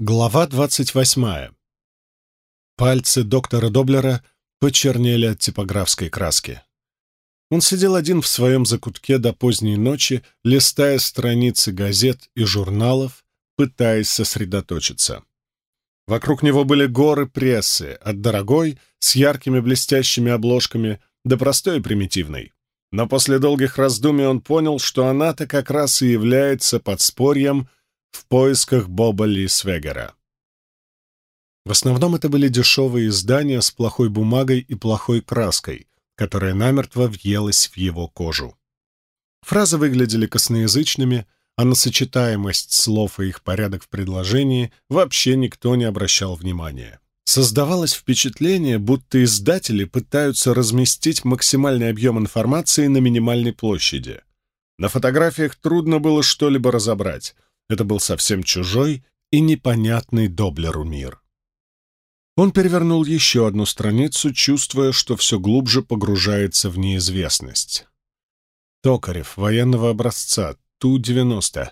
Глава двадцать восьмая. Пальцы доктора Доблера почернели от типографской краски. Он сидел один в своем закутке до поздней ночи, листая страницы газет и журналов, пытаясь сосредоточиться. Вокруг него были горы прессы, от дорогой, с яркими блестящими обложками, до простой и примитивной. Но после долгих раздумий он понял, что она-то как раз и является подспорьем в поисках Боба Ли Свегера. В основном это были дешевые издания с плохой бумагой и плохой краской, которая намертво въелась в его кожу. Фразы выглядели косноязычными, а на сочетаемость слов и их порядок в предложении вообще никто не обращал внимания. Создавалось впечатление, будто издатели пытаются разместить максимальный объем информации на минимальной площади. На фотографиях трудно было что-либо разобрать. Это был совсем чужой и непонятный Доблеру мир. Он перевернул еще одну страницу, чувствуя, что все глубже погружается в неизвестность. Токарев, военного образца, Ту-90.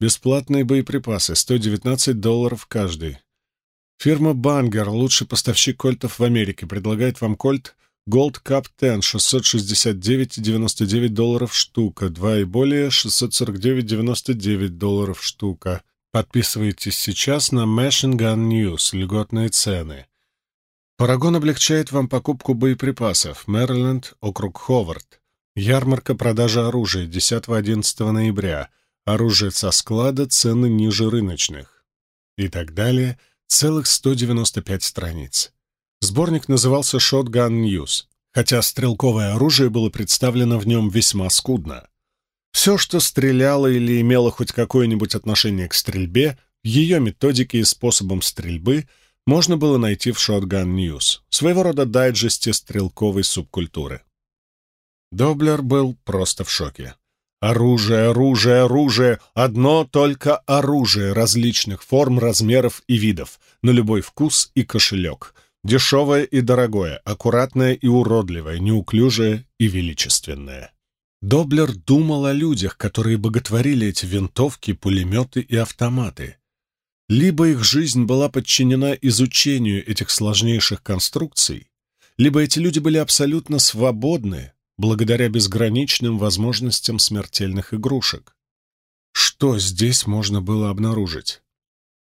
Бесплатные боеприпасы, 119 долларов каждый. Фирма Бангер, лучший поставщик кольтов в Америке, предлагает вам кольт Gold Cup 10, 669,99 долларов штука, два и более, 649,99 долларов штука. Подписывайтесь сейчас на Machine Gun News, льготные цены. Парагон облегчает вам покупку боеприпасов. Мэриленд, округ Ховард. Ярмарка продажи оружия 10-11 ноября. Оружие со склада, цены ниже рыночных. И так далее — целых 195 страниц. Сборник назывался Shotgun News, хотя стрелковое оружие было представлено в нем весьма скудно. Все, что стреляло или имело хоть какое-нибудь отношение к стрельбе, ее методике и способом стрельбы можно было найти в Shotgun News, своего рода дайджесте стрелковой субкультуры. Доблер был просто в шоке. Оружие, оружие, оружие, одно только оружие различных форм, размеров и видов, на любой вкус и кошелек. Дешевое и дорогое, аккуратное и уродливое, неуклюжее и величественное. Доблер думал о людях, которые боготворили эти винтовки, пулеметы и автоматы. Либо их жизнь была подчинена изучению этих сложнейших конструкций, либо эти люди были абсолютно свободны, благодаря безграничным возможностям смертельных игрушек. Что здесь можно было обнаружить?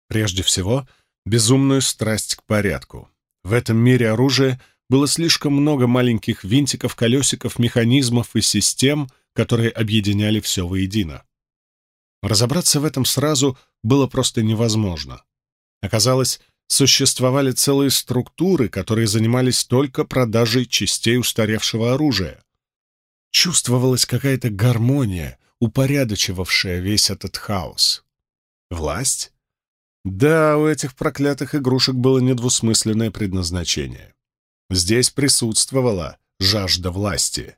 Прежде всего, безумную страсть к порядку. В этом мире оружия было слишком много маленьких винтиков, колесиков, механизмов и систем, которые объединяли все воедино. Разобраться в этом сразу было просто невозможно. Оказалось, существовали целые структуры, которые занимались только продажей частей устаревшего оружия, Чувствовалась какая-то гармония, упорядочивавшая весь этот хаос. Власть? Да, у этих проклятых игрушек было недвусмысленное предназначение. Здесь присутствовала жажда власти,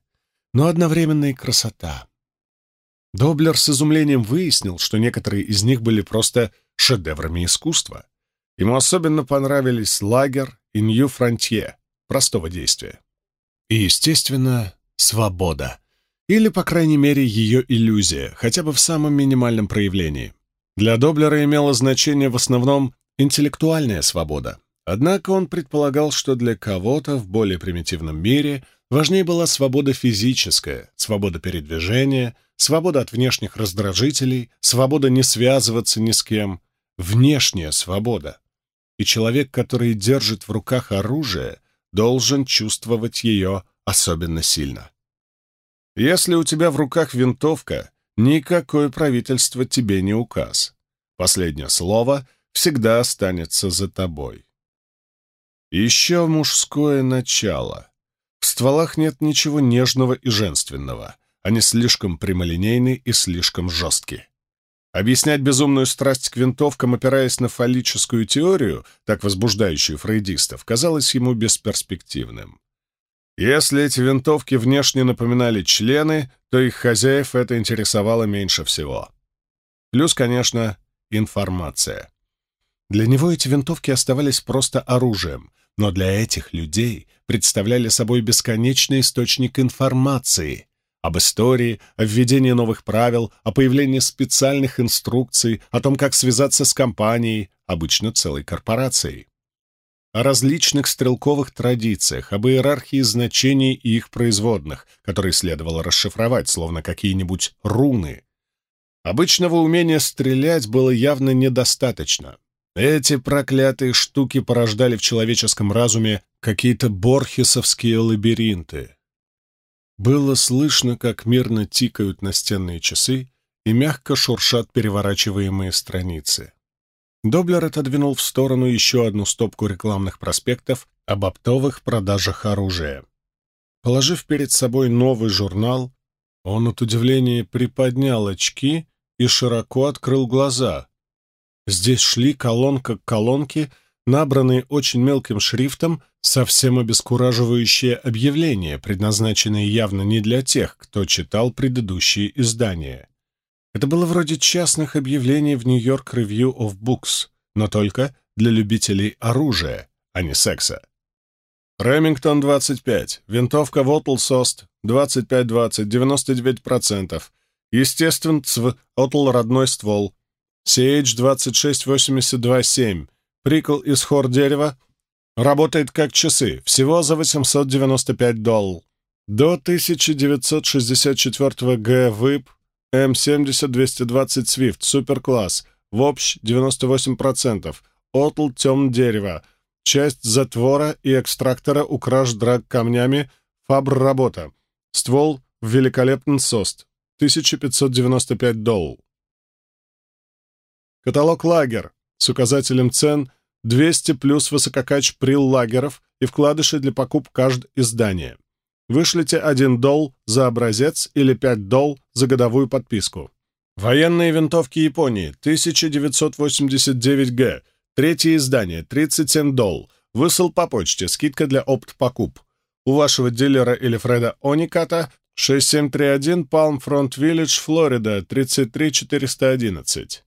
но одновременно и красота. Доблер с изумлением выяснил, что некоторые из них были просто шедеврами искусства. Ему особенно понравились «Лагер» и «Нью Фронтье» простого действия. И, естественно, свобода. Или, по крайней мере, ее иллюзия, хотя бы в самом минимальном проявлении. Для Доблера имело значение в основном интеллектуальная свобода. Однако он предполагал, что для кого-то в более примитивном мире важнее была свобода физическая, свобода передвижения, свобода от внешних раздражителей, свобода не связываться ни с кем, внешняя свобода. И человек, который держит в руках оружие, должен чувствовать ее особенно сильно. Если у тебя в руках винтовка, никакое правительство тебе не указ. Последнее слово всегда останется за тобой. Еще мужское начало. В стволах нет ничего нежного и женственного. Они слишком прямолинейны и слишком жесткие. Объяснять безумную страсть к винтовкам, опираясь на фаллическую теорию, так возбуждающую фрейдистов, казалось ему бесперспективным. Если эти винтовки внешне напоминали члены, то их хозяев это интересовало меньше всего. Плюс, конечно, информация. Для него эти винтовки оставались просто оружием, но для этих людей представляли собой бесконечный источник информации, Об истории, о введении новых правил, о появлении специальных инструкций, о том, как связаться с компанией, обычно целой корпорацией. О различных стрелковых традициях, об иерархии значений и их производных, которые следовало расшифровать, словно какие-нибудь руны. Обычного умения стрелять было явно недостаточно. Эти проклятые штуки порождали в человеческом разуме какие-то борхесовские лабиринты, было слышно, как мирно тикают настенные часы и мягко шуршат переворачиваемые страницы. Доблер отодвинул в сторону еще одну стопку рекламных проспектов об оптовых продажах оружия. Положив перед собой новый журнал, он от удивления приподнял очки и широко открыл глаза. Здесь шли колонка к колонке, набранные очень мелким шрифтом совсем обескураживающее объявление, предназначенное явно не для тех, кто читал предыдущие издания. Это было вроде частных объявлений в York Review of Books, но только для любителей оружия, а не секса. Ремингтон 25, винтовка Вотл Сост 25-20, 99%, естествен ЦВ, Отл родной ствол, CH 2682-7, прикол из хор дерева, Работает как часы, всего за 895 долларов. До 1964 Г ВИП М70-220 Swift, суперкласс, в общ 98%, отл тем дерева, часть затвора и экстрактора украш драг камнями, фабр работа, ствол в великолепный сост, 1595 долларов. Каталог лагер с указателем цен 200 плюс высококач прил-лагеров и вкладыши для покуп кажд издания. Вышлите 1 дол за образец или 5 дол за годовую подписку. Военные винтовки Японии, 1989 Г. Третье издание, 37 дол. Высыл по почте, скидка для опт-покуп. У вашего дилера или Фреда Ониката 6731 Palm Front Village, Флорида, 33411.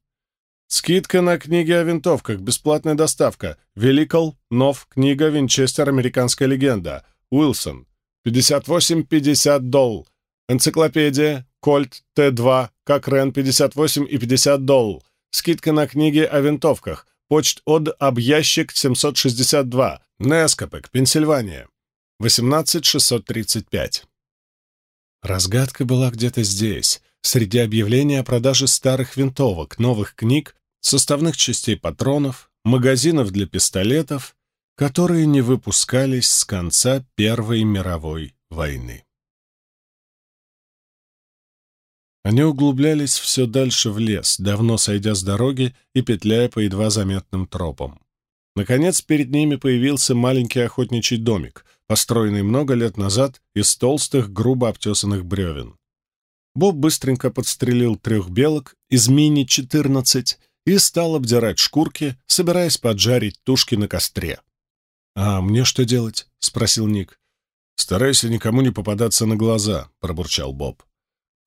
Скидка на книги о винтовках, бесплатная доставка. Великол, Нов, книга Винчестер, американская легенда. Уилсон. 58-50 долл. Энциклопедия, Кольт, Т2, Кокрен, 58 и 50 долл. Скидка на книги о винтовках. Почт от объящик 762. Нескопек, Пенсильвания. 18635. Разгадка была где-то здесь, среди объявлений о продаже старых винтовок, новых книг, составных частей патронов, магазинов для пистолетов, которые не выпускались с конца Первой мировой войны. Они углублялись все дальше в лес, давно сойдя с дороги и петляя по едва заметным тропам. Наконец, перед ними появился маленький охотничий домик, построенный много лет назад из толстых, грубо обтесанных бревен. Боб быстренько подстрелил трех белок из мини-14 и стал обдирать шкурки, собираясь поджарить тушки на костре. «А мне что делать?» — спросил Ник. «Старайся никому не попадаться на глаза», — пробурчал Боб.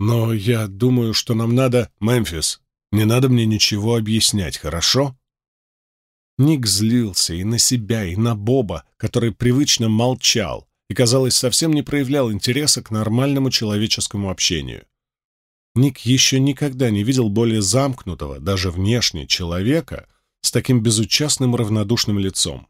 «Но я думаю, что нам надо...» «Мемфис, не надо мне ничего объяснять, хорошо?» Ник злился и на себя, и на Боба, который привычно молчал и, казалось, совсем не проявлял интереса к нормальному человеческому общению. Ник еще никогда не видел более замкнутого, даже внешне, человека с таким безучастным равнодушным лицом.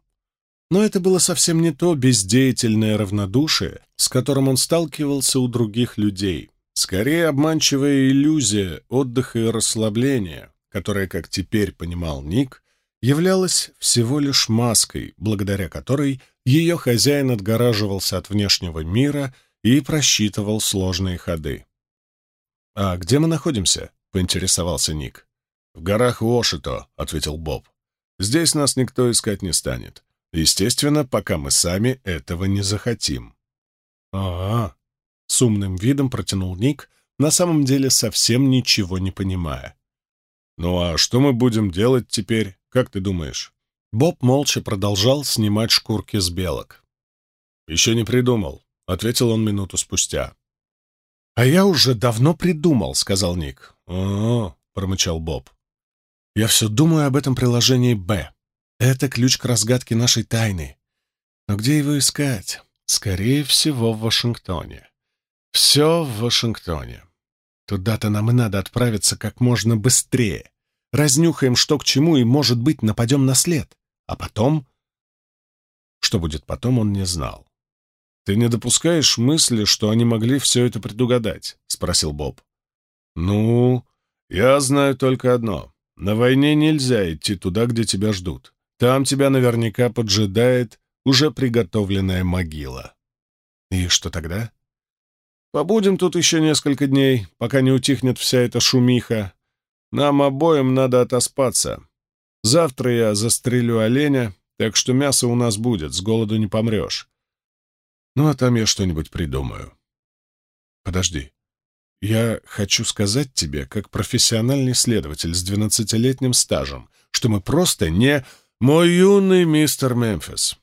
Но это было совсем не то бездеятельное равнодушие, с которым он сталкивался у других людей. Скорее, обманчивая иллюзия отдыха и расслабления, которая, как теперь понимал Ник, являлась всего лишь маской, благодаря которой ее хозяин отгораживался от внешнего мира и просчитывал сложные ходы. «А где мы находимся?» — поинтересовался Ник. «В горах Уошито», — ответил Боб. «Здесь нас никто искать не станет. Естественно, пока мы сами этого не захотим». «А-а», — с умным видом протянул Ник, на самом деле совсем ничего не понимая. «Ну а что мы будем делать теперь, как ты думаешь?» Боб молча продолжал снимать шкурки с белок. «Еще не придумал», — ответил он минуту спустя. «А я уже давно придумал», — сказал Ник. «О-о-о», промычал Боб. «Я все думаю об этом приложении «Б». Это ключ к разгадке нашей тайны. Но где его искать? Скорее всего, в Вашингтоне. Все в Вашингтоне. Туда-то нам и надо отправиться как можно быстрее. Разнюхаем, что к чему, и, может быть, нападем на след. А потом... Что будет потом, он не знал. «Ты не допускаешь мысли, что они могли все это предугадать?» — спросил Боб. «Ну, я знаю только одно. На войне нельзя идти туда, где тебя ждут. Там тебя наверняка поджидает уже приготовленная могила». «И что тогда?» «Побудем тут еще несколько дней, пока не утихнет вся эта шумиха. Нам обоим надо отоспаться. Завтра я застрелю оленя, так что мясо у нас будет, с голоду не помрешь. Ну, а там я что-нибудь придумаю. Подожди. Я хочу сказать тебе, как профессиональный следователь с двенадцатилетним стажем, что мы просто не... Мой юный мистер Мемфис.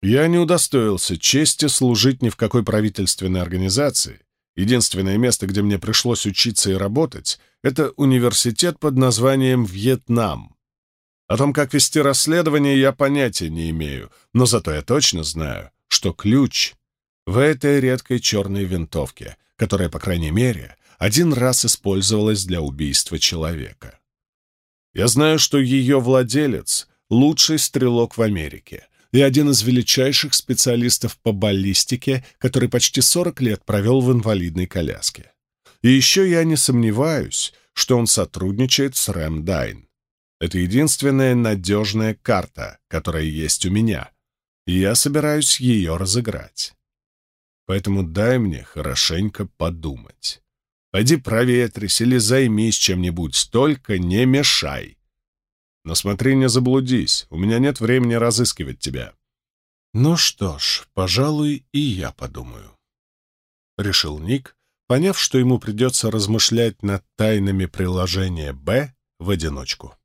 Я не удостоился чести служить ни в какой правительственной организации. Единственное место, где мне пришлось учиться и работать, это университет под названием «Вьетнам». О том, как вести расследование, я понятия не имею, но зато я точно знаю, что ключ в этой редкой черной винтовке, которая, по крайней мере, один раз использовалась для убийства человека. Я знаю, что ее владелец — лучший стрелок в Америке и один из величайших специалистов по баллистике, который почти 40 лет провел в инвалидной коляске. И еще я не сомневаюсь, что он сотрудничает с Рэм Дайн. Это единственная надежная карта, которая есть у меня, и я собираюсь ее разыграть. Поэтому дай мне хорошенько подумать. Пойди проветрись или займись чем-нибудь, только не мешай. Но смотри, не заблудись, у меня нет времени разыскивать тебя. Ну что ж, пожалуй, и я подумаю. Решил Ник, поняв, что ему придется размышлять над тайнами приложения «Б» в одиночку.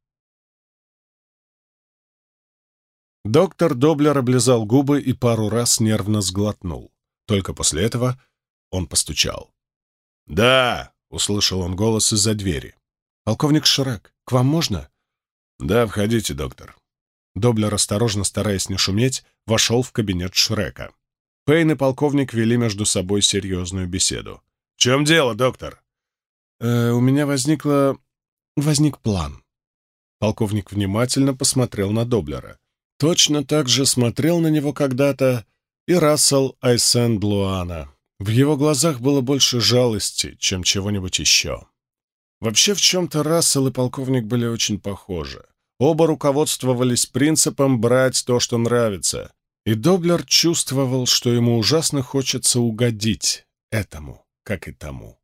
Доктор Доблер облизал губы и пару раз нервно сглотнул. Только после этого он постучал. «Да!» — услышал он голос из-за двери. «Полковник Шрек, к вам можно?» «Да, входите, доктор». Доблер, осторожно стараясь не шуметь, вошел в кабинет Шрека. Пейн и полковник вели между собой серьезную беседу. «В чем дело, доктор?» э, «У меня возникло... возник план». Полковник внимательно посмотрел на Доблера. Точно так же смотрел на него когда-то и Рассел Айсен Блуана. В его глазах было больше жалости, чем чего-нибудь еще. Вообще, в чем-то Рассел и полковник были очень похожи. Оба руководствовались принципом брать то, что нравится, и Доблер чувствовал, что ему ужасно хочется угодить этому, как и тому.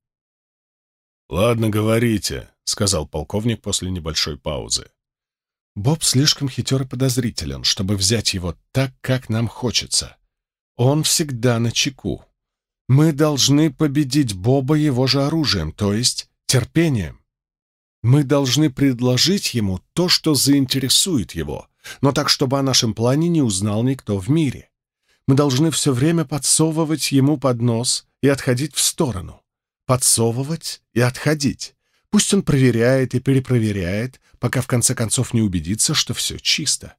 «Ладно, говорите», — сказал полковник после небольшой паузы. Боб слишком хитер и подозрителен, чтобы взять его так, как нам хочется. Он всегда на чеку. Мы должны победить Боба его же оружием, то есть терпением. Мы должны предложить ему то, что заинтересует его, но так, чтобы о нашем плане не узнал никто в мире. Мы должны все время подсовывать ему под нос и отходить в сторону. Подсовывать и отходить. Пусть он проверяет и перепроверяет, пока в конце концов не убедится, что все чисто.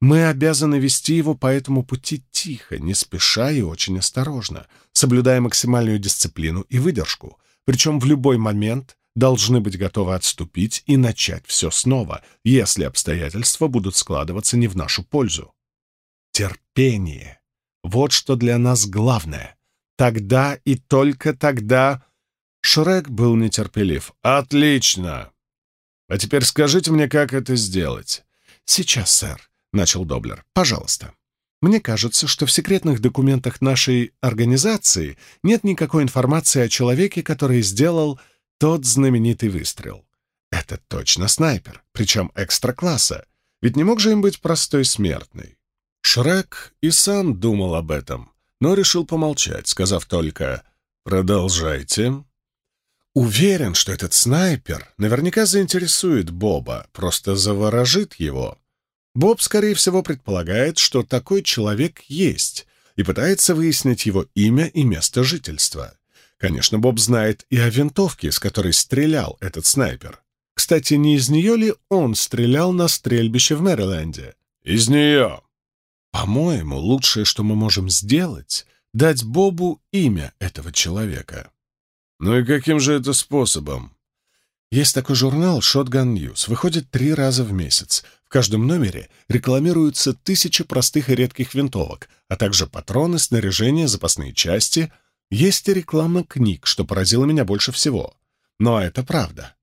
Мы обязаны вести его по этому пути тихо, не спеша и очень осторожно, соблюдая максимальную дисциплину и выдержку, причем в любой момент должны быть готовы отступить и начать все снова, если обстоятельства будут складываться не в нашу пользу. Терпение — вот что для нас главное. Тогда и только тогда Шрек был нетерпелив. «Отлично! А теперь скажите мне, как это сделать?» «Сейчас, сэр», — начал Доблер. «Пожалуйста. Мне кажется, что в секретных документах нашей организации нет никакой информации о человеке, который сделал тот знаменитый выстрел. Это точно снайпер, причем экстра-класса. Ведь не мог же им быть простой смертный». Шрек и сам думал об этом, но решил помолчать, сказав только «Продолжайте». Уверен, что этот снайпер наверняка заинтересует Боба, просто заворожит его. Боб, скорее всего, предполагает, что такой человек есть, и пытается выяснить его имя и место жительства. Конечно, Боб знает и о винтовке, с которой стрелял этот снайпер. Кстати, не из нее ли он стрелял на стрельбище в Мэриленде? Из нее. По-моему, лучшее, что мы можем сделать, дать Бобу имя этого человека. Ну и каким же это способом? Есть такой журнал Shotgun News, выходит три раза в месяц. В каждом номере рекламируются тысячи простых и редких винтовок, а также патроны, снаряжение, запасные части. Есть и реклама книг, что поразило меня больше всего. Но это правда.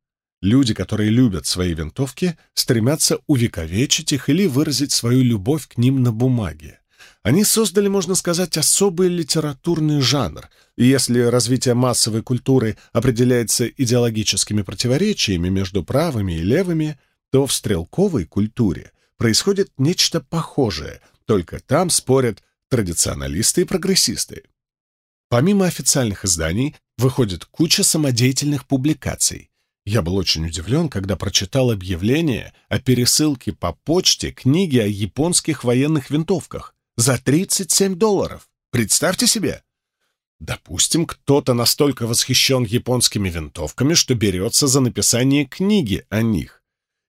Люди, которые любят свои винтовки, стремятся увековечить их или выразить свою любовь к ним на бумаге. Они создали, можно сказать, особый литературный жанр, и если развитие массовой культуры определяется идеологическими противоречиями между правыми и левыми, то в стрелковой культуре происходит нечто похожее, только там спорят традиционалисты и прогрессисты. Помимо официальных изданий, выходит куча самодеятельных публикаций. Я был очень удивлен, когда прочитал объявление о пересылке по почте книги о японских военных винтовках за 37 долларов. Представьте себе! Допустим, кто-то настолько восхищен японскими винтовками, что берется за написание книги о них.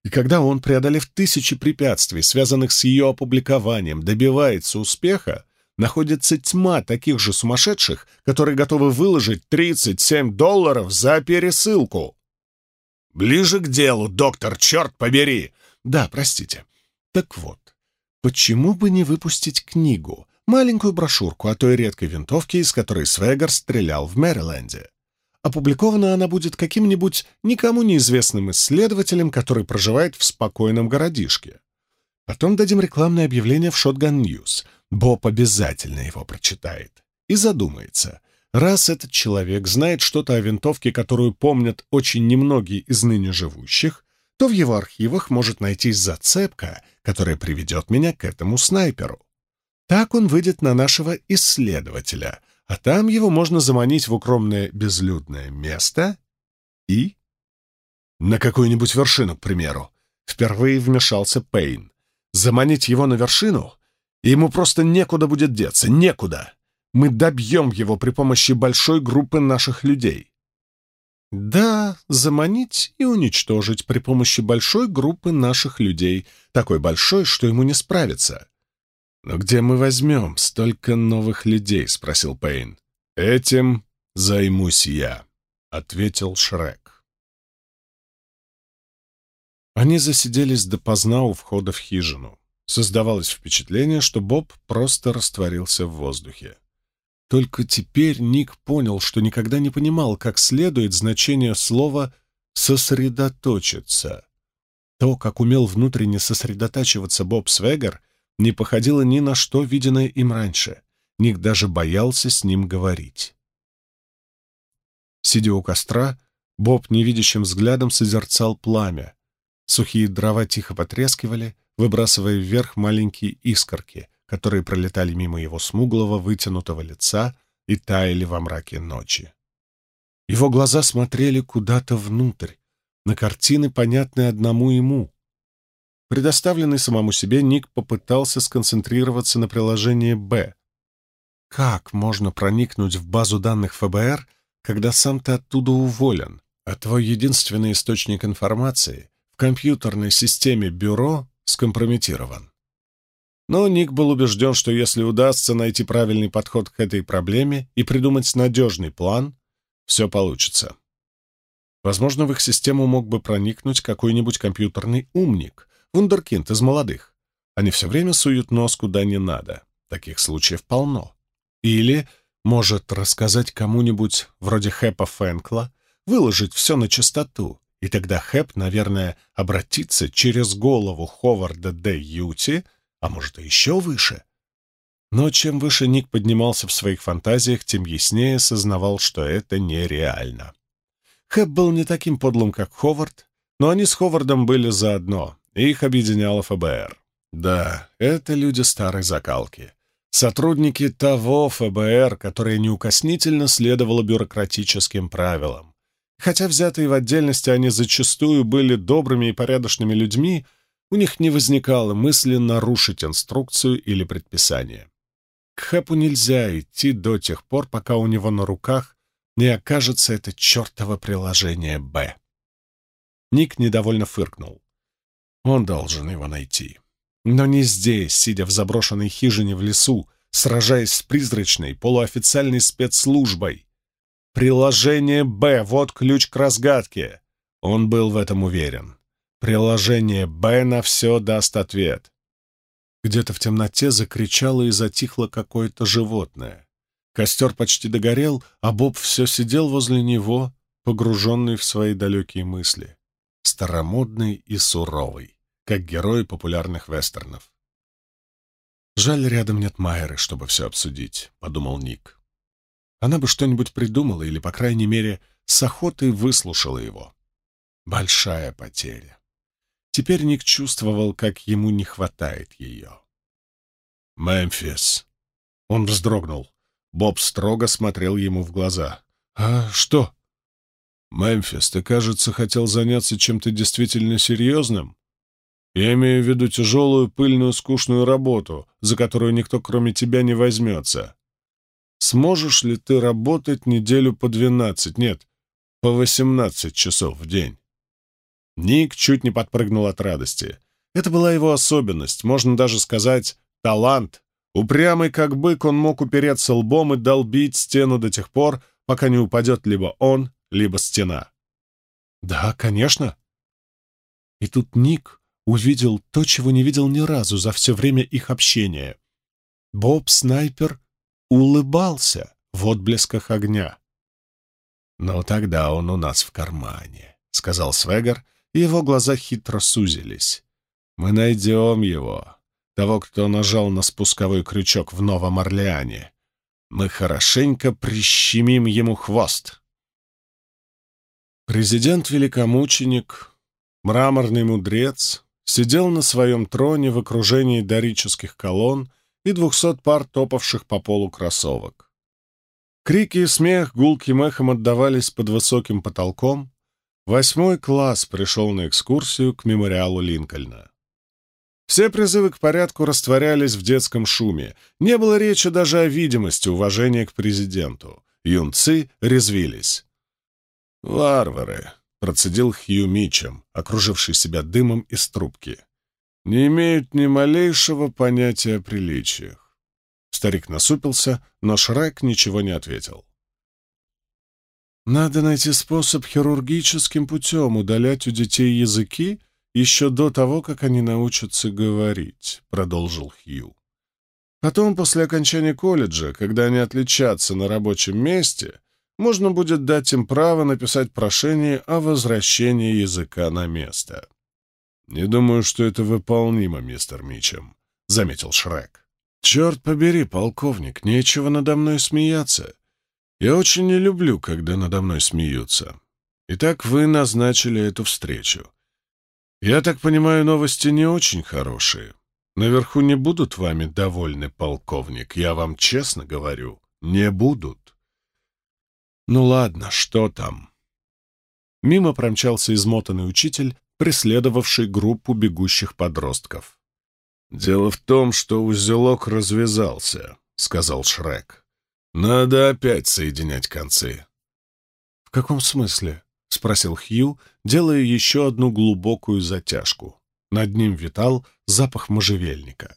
И когда он, преодолев тысячи препятствий, связанных с ее опубликованием, добивается успеха, находится тьма таких же сумасшедших, которые готовы выложить 37 долларов за пересылку. Ближе к делу, доктор, черт побери! Да, простите. Так вот, почему бы не выпустить книгу, маленькую брошюрку о той редкой винтовке, из которой Свегар стрелял в Мэриленде. Опубликована она будет каким-нибудь никому неизвестным исследователем, который проживает в спокойном городишке. Потом дадим рекламное объявление в Shotgun News. Боб обязательно его прочитает и задумается. Раз этот человек знает что-то о винтовке, которую помнят очень немногие из ныне живущих, то в его архивах может найтись зацепка, которая приведет меня к этому снайперу. Так он выйдет на нашего исследователя, а там его можно заманить в укромное безлюдное место и... На какую-нибудь вершину, к примеру. Впервые вмешался Пейн. Заманить его на вершину? И ему просто некуда будет деться, некуда. Мы добьем его при помощи большой группы наших людей. Да, заманить и уничтожить при помощи большой группы наших людей, такой большой, что ему не справиться. «Но где мы возьмем столько новых людей?» — спросил Пейн. «Этим займусь я», — ответил Шрек. Они засиделись допоздна у входа в хижину. Создавалось впечатление, что Боб просто растворился в воздухе. Только теперь Ник понял, что никогда не понимал, как следует значение слова «сосредоточиться». То, как умел внутренне сосредотачиваться Боб Свегер, не походило ни на что, виденное им раньше. Ник даже боялся с ним говорить. Сидя у костра, Боб невидящим взглядом созерцал пламя. Сухие дрова тихо потрескивали, выбрасывая вверх маленькие искорки, которые пролетали мимо его смуглого, вытянутого лица и таяли во мраке ночи. Его глаза смотрели куда-то внутрь, на картины, понятные одному ему, Предоставленный самому себе, Ник попытался сконцентрироваться на приложении «Б». Как можно проникнуть в базу данных ФБР, когда сам ты оттуда уволен, а твой единственный источник информации компьютерной системе бюро скомпрометирован? Но Ник был убежден, что если удастся найти правильный подход к этой проблеме и придумать надежный план, все получится. Возможно, в их систему мог бы проникнуть какой-нибудь компьютерный умник, вундеркинд из молодых. Они все время суют нос куда не надо. Таких случаев полно. Или может рассказать кому-нибудь вроде Хэпа Фэнкла, выложить все на чистоту, и тогда Хэп, наверное, обратится через голову Ховарда Д. Юти, а может и еще выше. Но чем выше Ник поднимался в своих фантазиях, тем яснее сознавал, что это нереально. Хэп был не таким подлым, как Ховард, но они с Ховардом были заодно, их объединяло ФБР. Да, это люди старой закалки. Сотрудники того ФБР, которое неукоснительно следовало бюрократическим правилам. Хотя взятые в отдельности они зачастую были добрыми и порядочными людьми, у них не возникало мысли нарушить инструкцию или предписание. К Хэпу нельзя идти до тех пор, пока у него на руках не окажется это чертово приложение «Б». Ник недовольно фыркнул. Он должен его найти. Но не здесь, сидя в заброшенной хижине в лесу, сражаясь с призрачной полуофициальной спецслужбой. Приложение «Б» — вот ключ к разгадке. Он был в этом уверен. Приложение «Б» на все даст ответ. Где-то в темноте закричало и затихло какое-то животное. Костер почти догорел, а Боб все сидел возле него, погруженный в свои далекие мысли. Старомодный и суровый, как герой популярных вестернов. «Жаль, рядом нет Майеры, чтобы все обсудить», — подумал Ник. Она бы что-нибудь придумала или, по крайней мере, с охотой выслушала его. Большая потеря. Теперь Ник чувствовал, как ему не хватает ее. «Мемфис». Он вздрогнул. Боб строго смотрел ему в глаза. «А что?» «Мемфис, ты, кажется, хотел заняться чем-то действительно серьезным? Я имею в виду тяжелую, пыльную, скучную работу, за которую никто, кроме тебя, не возьмется. Сможешь ли ты работать неделю по двенадцать, нет, по восемнадцать часов в день?» Ник чуть не подпрыгнул от радости. Это была его особенность, можно даже сказать, талант. Упрямый как бык, он мог упереться лбом и долбить стену до тех пор, пока не упадет либо он, либо стена. «Да, конечно». И тут Ник увидел то, чего не видел ни разу за все время их общения. Боб-снайпер улыбался в отблесках огня. «Но тогда он у нас в кармане», — сказал Свегар, и его глаза хитро сузились. «Мы найдем его, того, кто нажал на спусковой крючок в Новом Орлеане. Мы хорошенько прищемим ему хвост». Президент-великомученик, мраморный мудрец, сидел на своем троне в окружении дорических колонн и двухсот пар топавших по полу кроссовок. Крики и смех гулким эхом отдавались под высоким потолком, Восьмой класс пришел на экскурсию к мемориалу Линкольна. Все призывы к порядку растворялись в детском шуме. Не было речи даже о видимости уважения к президенту. Юнцы резвились. «Варвары», — процедил Хью Мичем, окруживший себя дымом из трубки, — «не имеют ни малейшего понятия о приличиях». Старик насупился, но Шрек ничего не ответил. Надо найти способ хирургическим путем удалять у детей языки еще до того, как они научатся говорить, — продолжил Хью. Потом, после окончания колледжа, когда они отличатся на рабочем месте, можно будет дать им право написать прошение о возвращении языка на место. «Не думаю, что это выполнимо, мистер Мичем», — заметил Шрек. «Черт побери, полковник, нечего надо мной смеяться. Я очень не люблю, когда надо мной смеются. Итак, вы назначили эту встречу. Я так понимаю, новости не очень хорошие. Наверху не будут вами довольны, полковник. Я вам честно говорю, не будут. Ну ладно, что там? Мимо промчался измотанный учитель, преследовавший группу бегущих подростков. «Дело в том, что узелок развязался», — сказал Шрек. Надо опять соединять концы. «В каком смысле?» — спросил Хью, делая еще одну глубокую затяжку. Над ним витал запах можжевельника.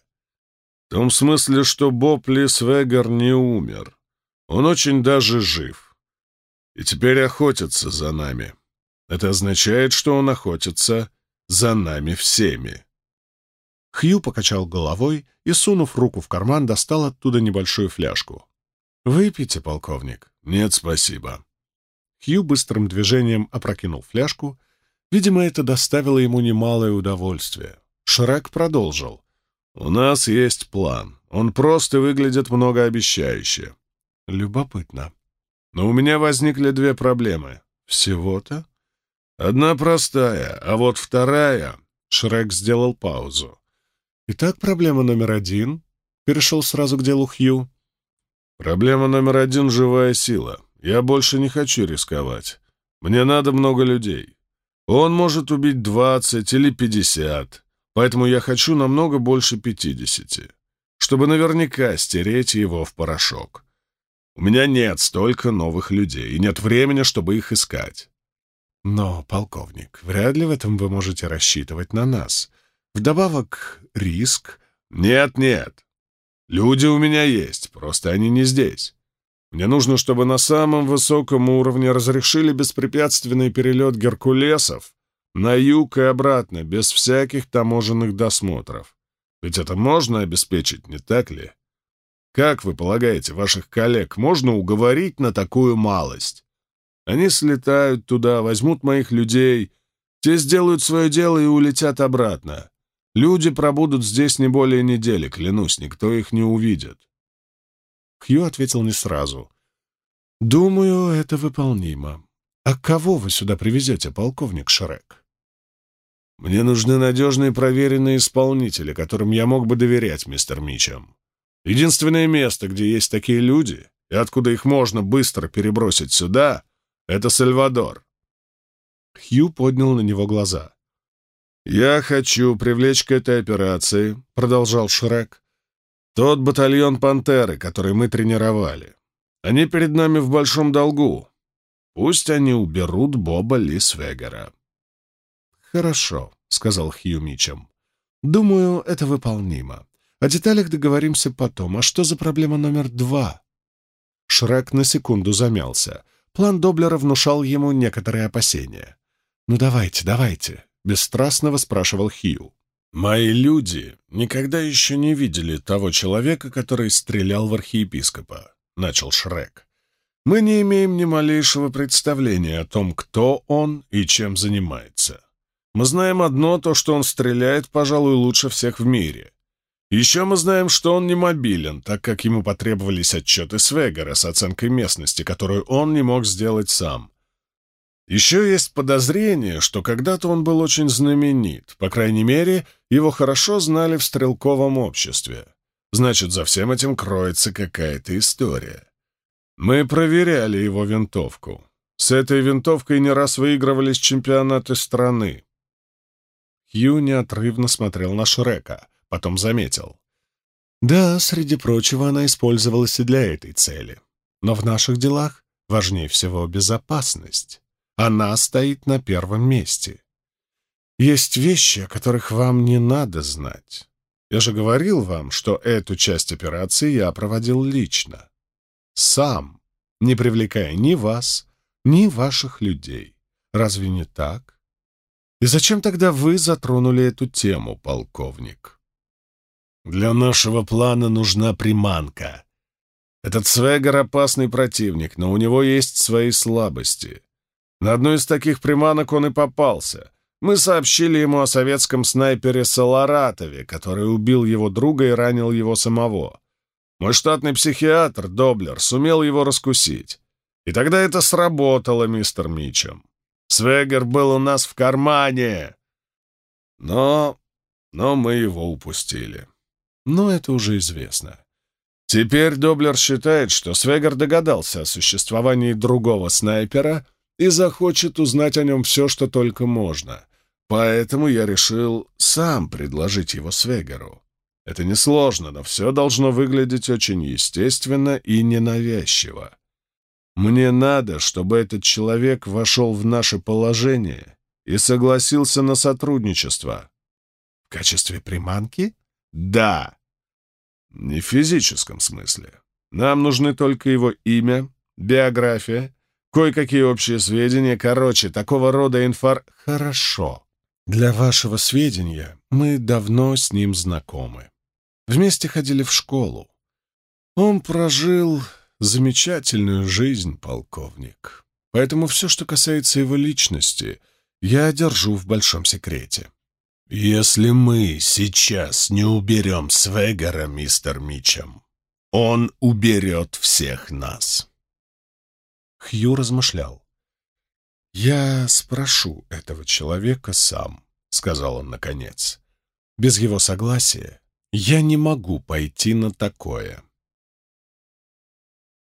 «В том смысле, что Боб Лисвегер не умер. Он очень даже жив. И теперь охотится за нами. Это означает, что он охотится за нами всеми». Хью покачал головой и, сунув руку в карман, достал оттуда небольшую фляжку. «Выпейте, полковник». «Нет, спасибо». Хью быстрым движением опрокинул фляжку. Видимо, это доставило ему немалое удовольствие. Шрек продолжил. «У нас есть план. Он просто выглядит многообещающе». «Любопытно. Но у меня возникли две проблемы. Всего-то?» «Одна простая, а вот вторая...» Шрек сделал паузу. «Итак, проблема номер один...» Перешел сразу к делу Хью. Проблема номер один — живая сила. Я больше не хочу рисковать. Мне надо много людей. Он может убить двадцать или пятьдесят, поэтому я хочу намного больше пятидесяти, чтобы наверняка стереть его в порошок. У меня нет столько новых людей, и нет времени, чтобы их искать. Но, полковник, вряд ли в этом вы можете рассчитывать на нас. Вдобавок, риск... Нет-нет, Люди у меня есть, просто они не здесь. Мне нужно, чтобы на самом высоком уровне разрешили беспрепятственный перелет геркулесов на юг и обратно, без всяких таможенных досмотров. Ведь это можно обеспечить, не так ли? Как вы полагаете, ваших коллег можно уговорить на такую малость? Они слетают туда, возьмут моих людей, те сделают свое дело и улетят обратно. Люди пробудут здесь не более недели, клянусь, никто их не увидит. Хью ответил не сразу. «Думаю, это выполнимо. А кого вы сюда привезете, полковник Шрек?» «Мне нужны надежные проверенные исполнители, которым я мог бы доверять, мистер Мичем. Единственное место, где есть такие люди, и откуда их можно быстро перебросить сюда, — это Сальвадор». Хью поднял на него глаза. «Я хочу привлечь к этой операции», — продолжал Шрек, «тот батальон «Пантеры», который мы тренировали. Они перед нами в большом долгу. Пусть они уберут Боба Лисвегера». «Хорошо», — сказал Хью Мичем. «Думаю, это выполнимо. О деталях договоримся потом. А что за проблема номер два?» Шрек на секунду замялся. План Доблера внушал ему некоторые опасения. «Ну давайте, давайте», — бесстрастно спрашивал Хью. «Мои люди никогда еще не видели того человека, который стрелял в архиепископа», — начал Шрек. «Мы не имеем ни малейшего представления о том, кто он и чем занимается. Мы знаем одно, то, что он стреляет, пожалуй, лучше всех в мире. Еще мы знаем, что он не мобилен, так как ему потребовались отчеты Свегера с оценкой местности, которую он не мог сделать сам. Еще есть подозрение, что когда-то он был очень знаменит, по крайней мере, его хорошо знали в стрелковом обществе. Значит, за всем этим кроется какая-то история. Мы проверяли его винтовку. С этой винтовкой не раз выигрывались чемпионаты страны. Хью неотрывно смотрел на Шрека, потом заметил. Да, среди прочего, она использовалась и для этой цели. Но в наших делах важнее всего безопасность. Она стоит на первом месте. Есть вещи, о которых вам не надо знать. Я же говорил вам, что эту часть операции я проводил лично. Сам, не привлекая ни вас, ни ваших людей. Разве не так? И зачем тогда вы затронули эту тему, полковник? Для нашего плана нужна приманка. Этот Свегер — опасный противник, но у него есть свои слабости. На одну из таких приманок он и попался. Мы сообщили ему о советском снайпере Саларатове, который убил его друга и ранил его самого. Мой штатный психиатр, Доблер, сумел его раскусить. И тогда это сработало, мистер Мичем. Свегер был у нас в кармане. Но... но мы его упустили. Но это уже известно. Теперь Доблер считает, что Свегер догадался о существовании другого снайпера и захочет узнать о нем все, что только можно. Поэтому я решил сам предложить его Свегеру. Это несложно, но все должно выглядеть очень естественно и ненавязчиво. Мне надо, чтобы этот человек вошел в наше положение и согласился на сотрудничество. В качестве приманки? Да. Не в физическом смысле. Нам нужны только его имя, биография Кое-какие общие сведения, короче, такого рода инфар... Хорошо. Для вашего сведения, мы давно с ним знакомы. Вместе ходили в школу. Он прожил замечательную жизнь, полковник. Поэтому все, что касается его личности, я держу в большом секрете. Если мы сейчас не уберем Свегера, мистер Мичем, он уберет всех нас. Хью размышлял. «Я спрошу этого человека сам», — сказал он наконец. «Без его согласия я не могу пойти на такое».